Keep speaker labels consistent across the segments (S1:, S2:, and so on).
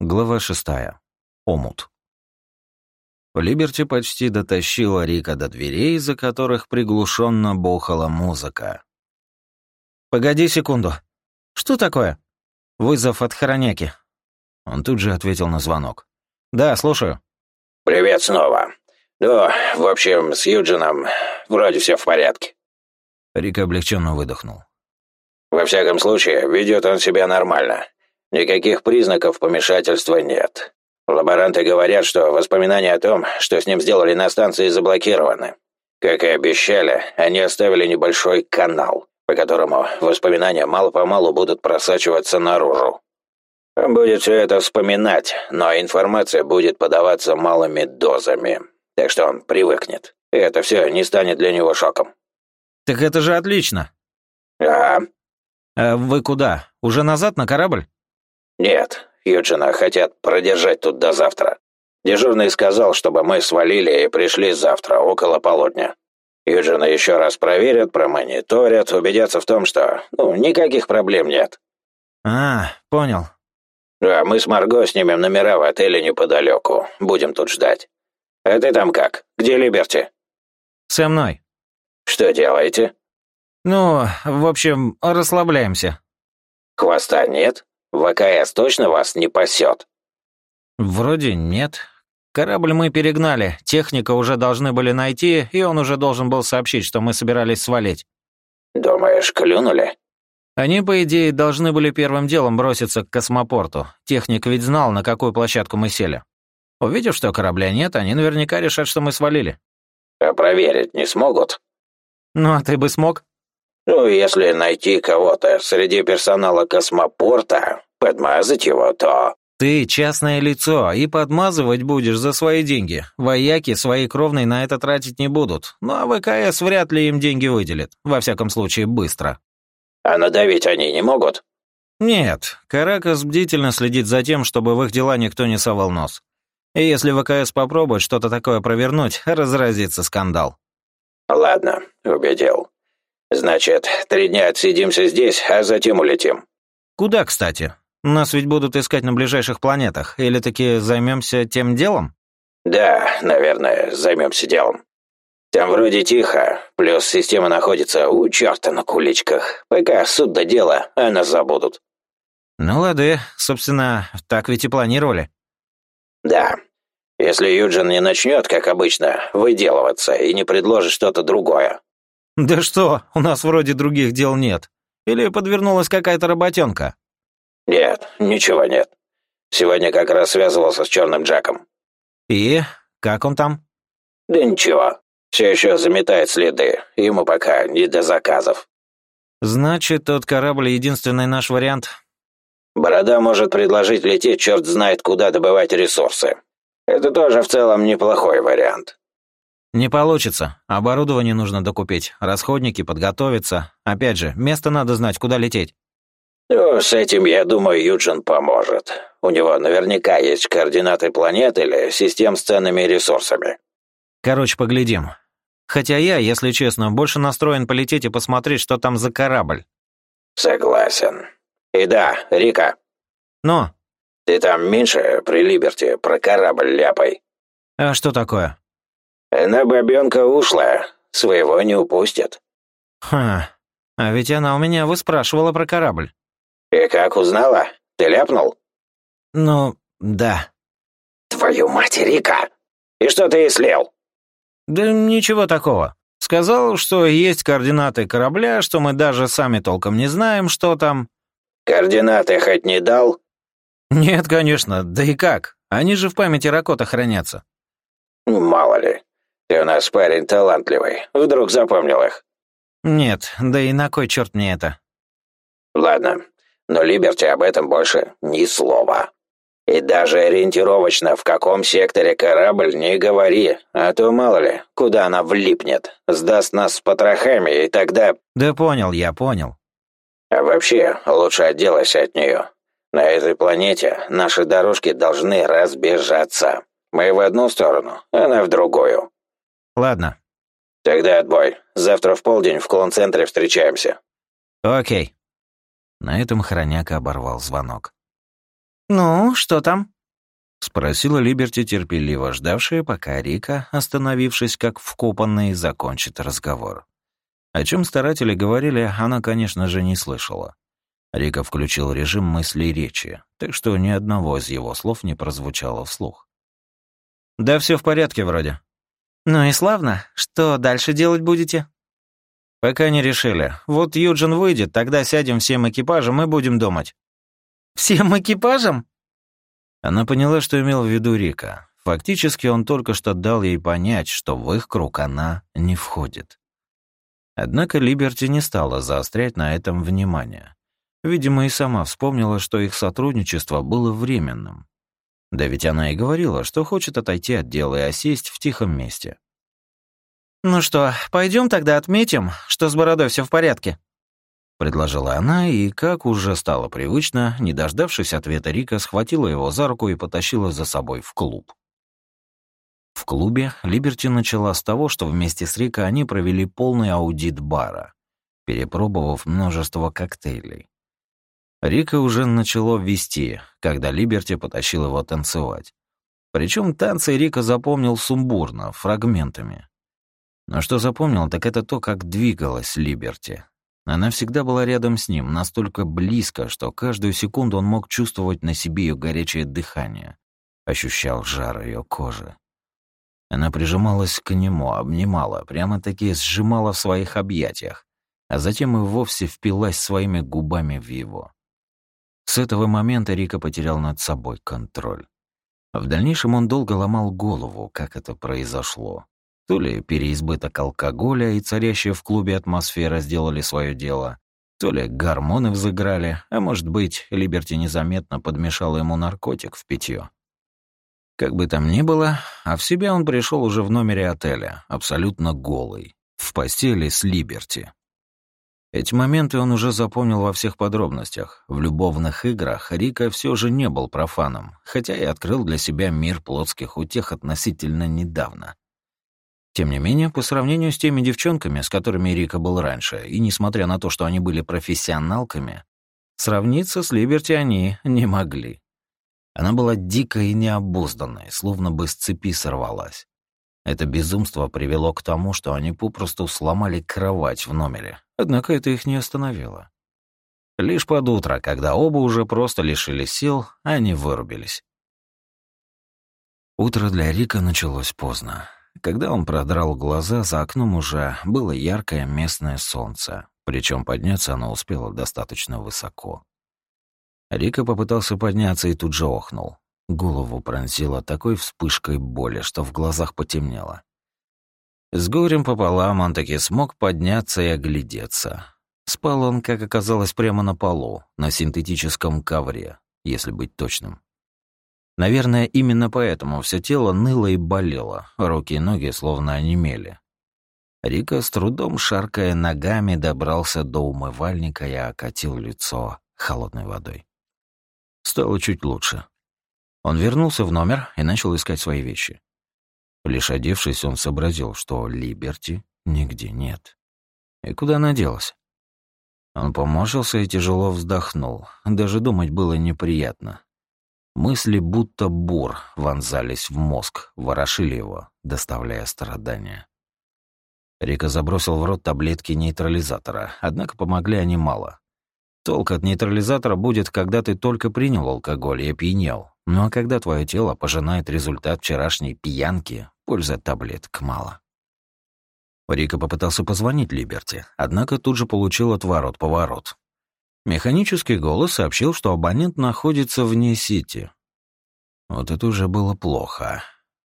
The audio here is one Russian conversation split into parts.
S1: Глава шестая. Омут. Либерти почти дотащила Рика до дверей, за которых приглушенно бухала музыка.
S2: «Погоди секунду. Что такое?» «Вызов от Хороняки».
S1: Он тут же ответил на звонок.
S2: «Да, слушаю».
S3: «Привет снова. Ну, в общем, с Юджином вроде все в порядке».
S1: Рик облегченно выдохнул.
S3: «Во всяком случае, ведет он себя нормально. Никаких признаков помешательства нет. Лаборанты говорят, что воспоминания о том, что с ним сделали на станции, заблокированы. Как и обещали, они оставили небольшой канал, по которому воспоминания мало-помалу будут просачиваться наружу. Он будет все это вспоминать, но информация будет подаваться малыми дозами, так что он привыкнет. И это все не станет для него шоком.
S2: «Так это же отлично!»
S3: «А?»
S2: «А вы куда? Уже назад на корабль?»
S3: «Нет, Юджина хотят продержать тут до завтра. Дежурный сказал, чтобы мы свалили и пришли завтра, около полудня. Юджина еще раз проверят, промониторят, убедятся в том, что, ну, никаких проблем нет».
S2: «А, понял».
S3: «А мы с Марго снимем номера в отеле неподалеку. Будем тут ждать. А ты там как? Где Либерти?»
S2: «Со мной».
S3: «Что делаете?»
S2: «Ну, в общем, расслабляемся».
S3: «Хвоста нет?» ВКС точно вас не пасет?»
S2: «Вроде нет. Корабль мы перегнали, техника уже должны были найти, и он уже должен был сообщить, что мы собирались свалить».
S3: «Думаешь, клюнули?»
S2: Они, по идее, должны были первым делом броситься к космопорту. Техник ведь знал, на какую площадку мы сели. Увидев, что корабля нет, они наверняка решат, что мы свалили.
S3: А проверить не смогут?
S2: Ну, а ты бы смог?
S3: Ну, если найти кого-то среди персонала космопорта, подмазать его, то...
S2: Ты частное лицо, и подмазывать будешь за свои деньги. Вояки свои кровные на это тратить не будут. Ну а ВКС вряд ли им деньги выделит. Во всяком случае, быстро.
S3: А надавить они не могут?
S2: Нет. Каракас бдительно следит за тем, чтобы в их дела никто не совал нос. И если ВКС попробует что-то такое провернуть, разразится скандал.
S3: Ладно, убедил. Значит, три дня отсидимся здесь, а затем улетим.
S2: Куда, кстати? Нас ведь будут искать на ближайших планетах. Или таки займемся тем делом?
S3: Да, наверное, займемся делом. Там вроде тихо, плюс система находится у черта на куличках. Пока суд до дела, а нас забудут.
S2: Ну лады, собственно, так ведь и планировали.
S3: Да. Если Юджин не начнет, как обычно, выделываться и не предложит что-то другое.
S2: Да что, у нас вроде других дел нет. Или подвернулась какая-то работенка?
S3: Нет, ничего нет. Сегодня как раз связывался с черным Джеком.
S2: И? Как он там?
S3: Да ничего. Все еще заметает следы. Ему пока не до заказов.
S2: Значит, тот корабль единственный наш вариант?
S3: Борода может предложить лететь черт знает куда добывать ресурсы. Это тоже в целом неплохой вариант.
S2: Не получится. Оборудование нужно докупить, расходники подготовиться. Опять же, место надо знать, куда лететь.
S3: Ну, с этим, я думаю, Юджин поможет. У него наверняка есть координаты планет или систем с ценными ресурсами.
S2: Короче, поглядим. Хотя я, если честно, больше настроен полететь и посмотреть, что там за корабль.
S3: Согласен. И да, Рика.
S2: Но.
S3: Ты там меньше при Либерти про корабль ляпай.
S2: А что такое?
S3: Она бабенка ушлая, своего не упустит.
S2: Ха, а ведь она у меня выспрашивала про корабль.
S3: И как узнала? Ты ляпнул?
S2: Ну, да.
S3: Твою мать, Рика! И что ты ей слил?
S2: Да ничего такого. Сказал, что есть координаты корабля, что мы даже сами толком не знаем, что там.
S3: Координаты хоть не дал?
S2: Нет, конечно, да и как? Они же в памяти Ракота хранятся.
S3: Мало ли. Ты у нас парень талантливый. Вдруг запомнил их?
S2: Нет, да и на кой черт мне это?
S3: Ладно, но Либерти об этом больше ни слова. И даже ориентировочно, в каком секторе корабль, не говори, а то мало ли, куда она влипнет, сдаст нас с потрохами, и тогда...
S2: Да понял я, понял.
S3: А вообще, лучше отделайся от нее. На этой планете наши дорожки должны разбежаться. Мы в одну сторону, она в другую.
S2: Ладно.
S3: Тогда отбой. Завтра в полдень в клон-центре встречаемся.
S2: Окей. На этом хроняка оборвал звонок. «Ну, что там?»
S1: — спросила Либерти, терпеливо ждавшая, пока Рика, остановившись как вкопанный, закончит разговор. О чем старатели говорили, она, конечно же, не слышала. Рика включил режим мысли и речи, так что ни одного из его слов не прозвучало вслух.
S2: «Да все в порядке вроде». «Ну и славно. Что дальше делать будете?»
S1: «Пока не решили. Вот Юджин выйдет, тогда сядем всем экипажем и будем думать».
S2: «Всем экипажем?»
S1: Она поняла, что имел в виду Рика. Фактически он только что дал ей понять, что в их круг она не входит. Однако Либерти не стала заострять на этом внимание. Видимо, и сама вспомнила, что их сотрудничество было временным. Да ведь она и говорила, что хочет отойти от дела и осесть в тихом месте.
S2: «Ну что, пойдем тогда отметим, что с бородой все в порядке?»
S1: Предложила она, и, как уже стало привычно, не дождавшись ответа Рика, схватила его за руку и потащила за собой в клуб. В клубе Либерти начала с того, что вместе с Рика они провели полный аудит бара, перепробовав множество коктейлей. Рика уже начало вести, когда Либерти потащил его танцевать. Причем танцы Рика запомнил сумбурно, фрагментами. Но что запомнил, так это то, как двигалась Либерти, она всегда была рядом с ним, настолько близко, что каждую секунду он мог чувствовать на себе ее горячее дыхание, ощущал жар ее кожи. Она прижималась к нему, обнимала, прямо-таки сжимала в своих объятиях, а затем и вовсе впилась своими губами в его. С этого момента Рика потерял над собой контроль. В дальнейшем он долго ломал голову, как это произошло. То ли переизбыток алкоголя и царящая в клубе атмосфера сделали свое дело, то ли гормоны взыграли, а может быть, Либерти незаметно подмешала ему наркотик в питье. Как бы там ни было, а в себя он пришел уже в номере отеля, абсолютно голый, в постели с Либерти. Эти моменты он уже запомнил во всех подробностях. В любовных играх Рика все же не был профаном, хотя и открыл для себя мир плотских утех относительно недавно. Тем не менее, по сравнению с теми девчонками, с которыми Рика был раньше, и несмотря на то, что они были профессионалками, сравниться с Либерти они не могли. Она была дикой и необузданной, словно бы с цепи сорвалась. Это безумство привело к тому, что они попросту сломали кровать в номере, однако это их не остановило. Лишь под утро, когда оба уже просто лишились сил, они вырубились. Утро для Рика началось поздно. Когда он продрал глаза, за окном уже было яркое местное солнце, причем подняться оно успело достаточно высоко. Рика попытался подняться и тут же охнул. Голову пронзило такой вспышкой боли, что в глазах потемнело. С горем пополам он таки смог подняться и оглядеться. Спал он, как оказалось, прямо на полу, на синтетическом ковре, если быть точным. Наверное, именно поэтому все тело ныло и болело, руки и ноги словно онемели. Рика с трудом, шаркая ногами, добрался до умывальника и окатил лицо холодной водой. Стало чуть лучше. Он вернулся в номер и начал искать свои вещи. Лишь одевшись, он сообразил, что Либерти нигде нет. И куда она делась? Он поморщился и тяжело вздохнул. Даже думать было неприятно. Мысли будто бур вонзались в мозг, ворошили его, доставляя страдания. Рика забросил в рот таблетки нейтрализатора, однако помогли они мало. Толк от нейтрализатора будет, когда ты только принял алкоголь и опьянел. Ну а когда твое тело пожинает результат вчерашней пьянки, пользы от таблеток мало. Рика попытался позвонить Либерти, однако тут же получил отворот-поворот. Механический голос сообщил, что абонент находится вне сети. Вот это уже было плохо.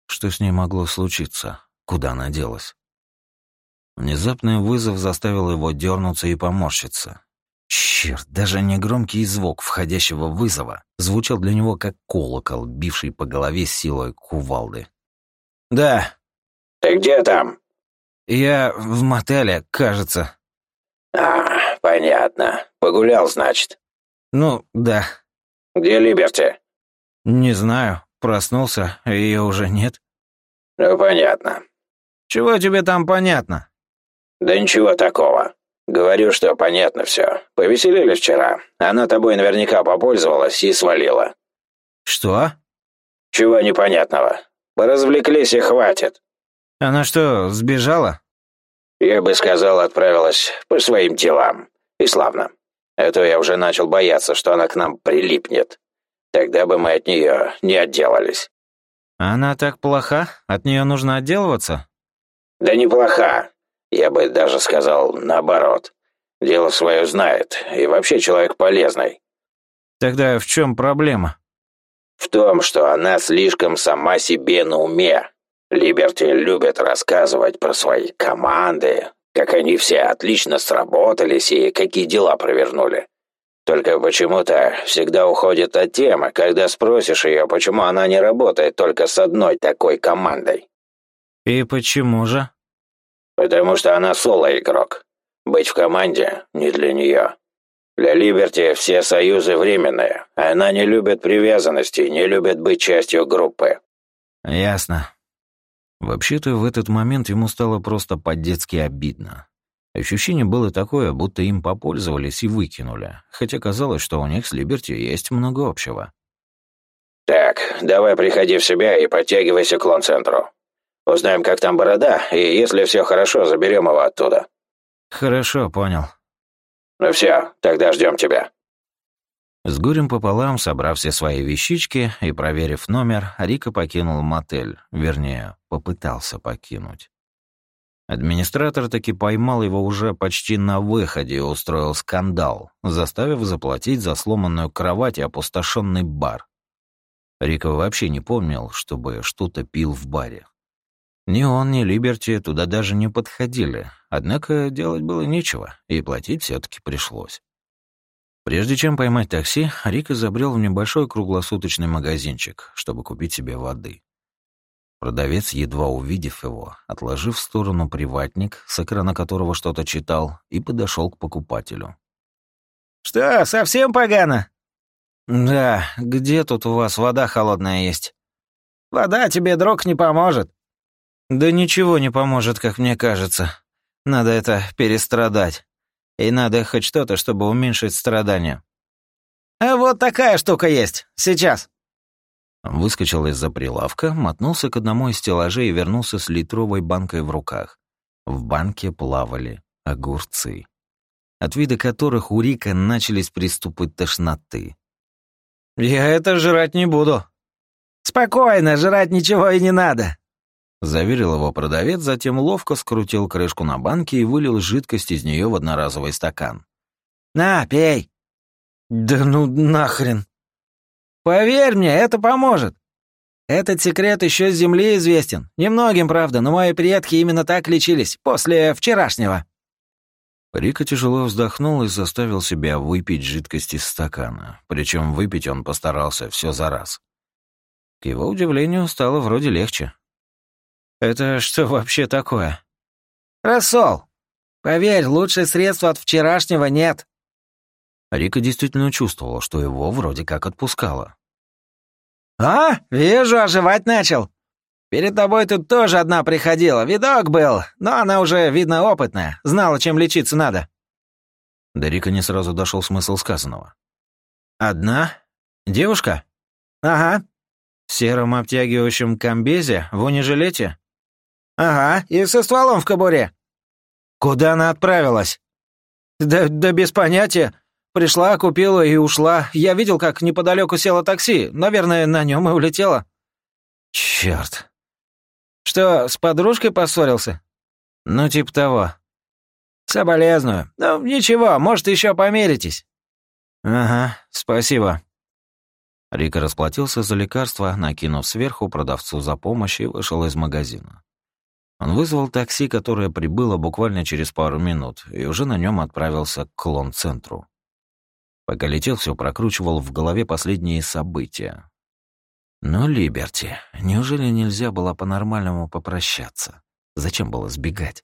S1: Что с ней могло случиться? Куда она делась? Внезапный вызов заставил его дернуться и поморщиться. Черт, даже негромкий звук входящего вызова звучал для него как колокол, бивший по голове силой кувалды. «Да».
S3: «Ты где там?»
S1: «Я в мотеле, кажется».
S3: «А, «Понятно. Погулял, значит?»
S1: «Ну, да».
S3: «Где Либерти?»
S1: «Не знаю. Проснулся, ее уже нет».
S3: «Ну, понятно».
S1: «Чего тебе там понятно?»
S3: «Да ничего такого. Говорю, что понятно все. Повеселили вчера. Она тобой наверняка попользовалась и свалила».
S2: «Что?»
S3: «Чего непонятного? Поразвлеклись и хватит».
S2: «Она что, сбежала?»
S3: «Я бы сказал, отправилась по своим делам. И славно. А то я уже начал бояться, что она к нам прилипнет. Тогда бы мы от нее не отделались».
S2: «Она так плоха? От нее нужно отделываться?»
S3: «Да неплоха. Я бы даже сказал наоборот. Дело свое знает, и вообще человек полезный».
S2: «Тогда в чем проблема?»
S3: «В том, что она слишком сама себе на уме. Либерти любит рассказывать про свои команды, как они все отлично сработались и какие дела провернули. Только почему-то всегда уходит от темы, когда спросишь ее, почему она не работает только с одной такой командой.
S2: И почему же?
S3: Потому что она соло-игрок. Быть в команде не для нее. Для Либерти все союзы временные. Она не любит привязанности, не любит быть частью группы.
S2: Ясно. Вообще-то в этот момент ему стало просто по-детски обидно. Ощущение было такое, будто им попользовались и выкинули, хотя казалось, что у них с Либерти есть много общего.
S3: «Так, давай приходи в себя и подтягивайся к клон-центру. Узнаем, как там борода, и если все хорошо, заберем его оттуда».
S2: «Хорошо, понял».
S3: «Ну все, тогда ждем тебя».
S2: С горем пополам, собрав все свои вещички и проверив номер, Рика покинул мотель, вернее, попытался покинуть. Администратор таки поймал его уже почти на выходе и устроил скандал, заставив заплатить за сломанную кровать и опустошенный бар. Рика вообще не помнил, чтобы что-то пил в баре. Ни он, ни Либерти туда даже не подходили, однако делать было нечего, и платить все таки пришлось. Прежде чем поймать такси, Рика забрел в небольшой круглосуточный магазинчик, чтобы купить себе воды. Продавец, едва увидев его, отложив в сторону приватник, с экрана которого что-то читал, и подошел к покупателю.
S4: «Что, совсем погано?»
S2: «Да, где тут у вас вода холодная есть?»
S4: «Вода тебе, друг, не поможет».
S2: «Да ничего не поможет, как мне кажется. Надо это перестрадать. И надо хоть что-то, чтобы уменьшить страдания».
S4: «А вот такая штука есть. Сейчас».
S2: Выскочил из-за прилавка, мотнулся к одному из стеллажей и вернулся с литровой банкой в руках. В банке плавали огурцы, от вида которых у Рика начались приступы тошноты.
S4: «Я это жрать не буду». «Спокойно, жрать ничего и не надо», —
S2: заверил его продавец, затем ловко скрутил крышку на банке и вылил жидкость из нее в одноразовый стакан.
S4: «На, пей».
S2: «Да ну нахрен!»
S4: Поверь мне, это поможет. Этот секрет еще с Земли известен. Немногим, правда, но мои предки именно так лечились, после вчерашнего».
S2: Рика тяжело вздохнул и заставил себя выпить жидкость из стакана. Причем выпить он постарался все за раз. К его удивлению, стало вроде легче. «Это что вообще такое?»
S4: «Рассол. Поверь, лучшее средство от вчерашнего нет».
S2: Рика действительно чувствовал, что его вроде как отпускало.
S4: «А, вижу, оживать начал. Перед тобой тут тоже одна приходила, видок был, но она уже, видно, опытная, знала, чем лечиться надо».
S2: До Рика не сразу дошел смысл сказанного.
S4: «Одна? Девушка?»
S2: «Ага». «В сером обтягивающем комбезе, в унежилете?»
S4: «Ага, и со стволом в кобуре».
S2: «Куда она отправилась?»
S4: «Да, да без понятия. Пришла, купила и ушла. Я видел, как неподалеку село такси. Наверное, на нем и улетела.
S2: Черт.
S4: Что, с подружкой поссорился?
S2: Ну, типа того.
S4: Соболезную. Ну, ничего, может, еще померитесь.
S2: Ага, спасибо. Рика расплатился за лекарство, накинув сверху продавцу за помощь и вышел из магазина. Он вызвал такси, которое прибыло буквально через пару минут, и уже на нем отправился к клон-центру. Пока летел, все прокручивал в голове последние события. Но Либерти, неужели нельзя было по-нормальному попрощаться? Зачем было сбегать?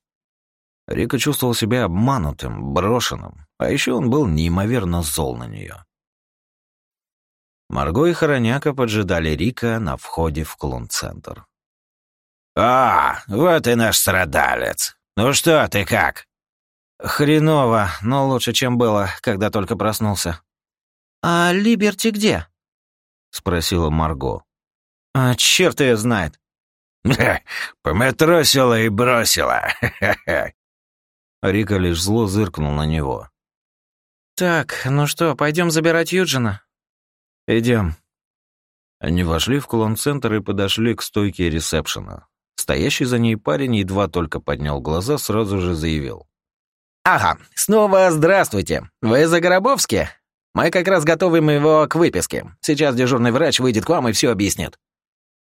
S2: Рика чувствовал себя обманутым, брошенным, а еще он был неимоверно зол на нее. Марго и Хороняка поджидали Рика на входе в клон-центр.
S3: «А, вот и наш страдалец. Ну что ты как?»
S2: «Хреново, но лучше, чем было, когда только проснулся».
S4: «А Либерти где?»
S2: — спросила Марго.
S4: «А черт ее знает!»
S3: «Пометросила и бросила!»
S2: Рика лишь зло зыркнул на него.
S4: «Так, ну что, пойдем забирать Юджина?»
S2: Идем. Они вошли в клон-центр и подошли к стойке ресепшена. Стоящий за ней парень едва только поднял глаза, сразу же заявил.
S4: «Ага, снова здравствуйте. Вы за Горобовски? Мы как раз готовим его к выписке. Сейчас дежурный врач выйдет к вам и все объяснит».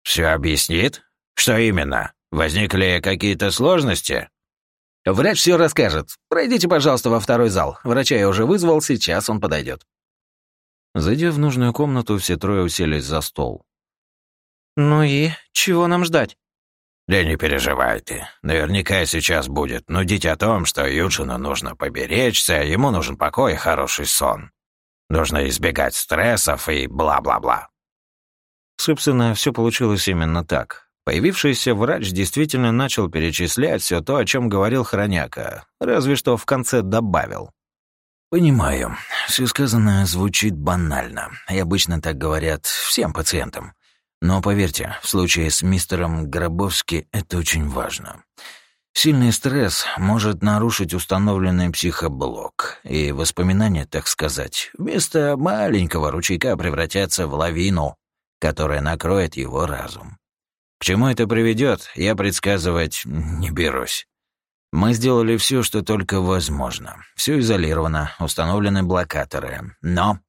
S3: «Все объяснит? Что именно? Возникли какие-то сложности?»
S4: «Врач все расскажет. Пройдите, пожалуйста, во второй зал. Врача я уже вызвал, сейчас он подойдет».
S2: Зайдя в нужную комнату, все трое уселись за стол.
S4: «Ну и чего нам ждать?»
S3: «Да не переживай ты. Наверняка сейчас будет нудить о том, что Юджину нужно поберечься, ему нужен покой и хороший сон. Нужно избегать стрессов и бла-бла-бла».
S2: Собственно, все получилось именно так. Появившийся врач действительно начал перечислять все то, о чем говорил Хроняка, разве что в конце добавил.
S1: «Понимаю. Все сказанное звучит банально, и обычно так говорят всем пациентам. Но поверьте, в случае с мистером Гробовски это очень важно. Сильный стресс может нарушить установленный психоблок, и воспоминания, так сказать, вместо маленького ручейка превратятся в лавину, которая накроет его разум. К чему это приведет, я предсказывать не берусь. Мы сделали все, что только возможно. Все изолировано, установлены блокаторы. Но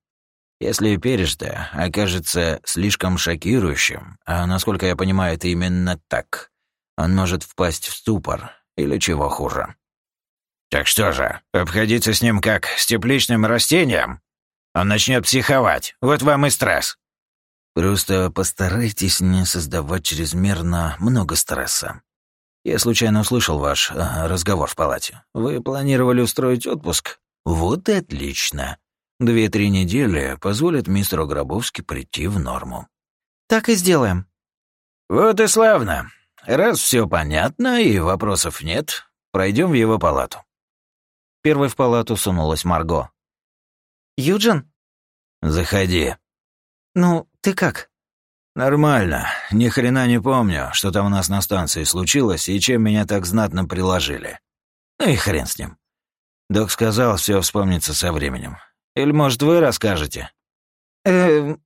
S1: если пережитое окажется слишком шокирующим, а насколько я понимаю, это именно так, он может впасть в ступор или чего хуже.
S3: Так что же, обходиться с ним как с тепличным растением? Он начнет психовать. Вот вам и стресс.
S1: Просто постарайтесь не создавать чрезмерно много стресса. Я случайно услышал ваш э, разговор в палате. Вы планировали устроить отпуск? Вот и отлично. Две-три недели позволят мистеру Гробовски прийти в норму.
S4: Так и сделаем.
S1: Вот и славно. Раз все понятно и вопросов нет, пройдем в его палату.
S2: Первой в палату сунулась Марго.
S4: Юджин?
S1: Заходи.
S4: Ну, ты как?
S1: «Нормально. Ни хрена не помню, что там у нас на станции случилось и чем меня так знатно приложили. Ну и хрен с ним. Док сказал, все вспомнится со временем. Или, может, вы расскажете?»
S4: «Эм...»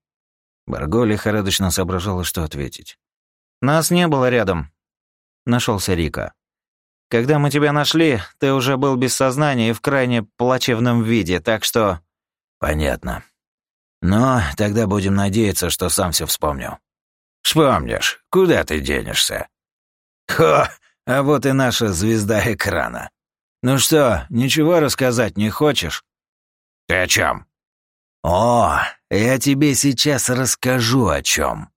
S2: Барго лихорадочно соображала, что ответить.
S4: «Нас не было рядом», — нашелся Рика. «Когда мы тебя нашли, ты уже был без сознания и в крайне плачевном виде, так что...»
S1: «Понятно. Но тогда будем надеяться, что сам все вспомню.
S3: Вспомнишь, куда ты денешься?
S1: Хо, а вот и наша звезда экрана. Ну что, ничего рассказать не хочешь?
S3: Ты о чем?
S1: О, я тебе сейчас расскажу о чем.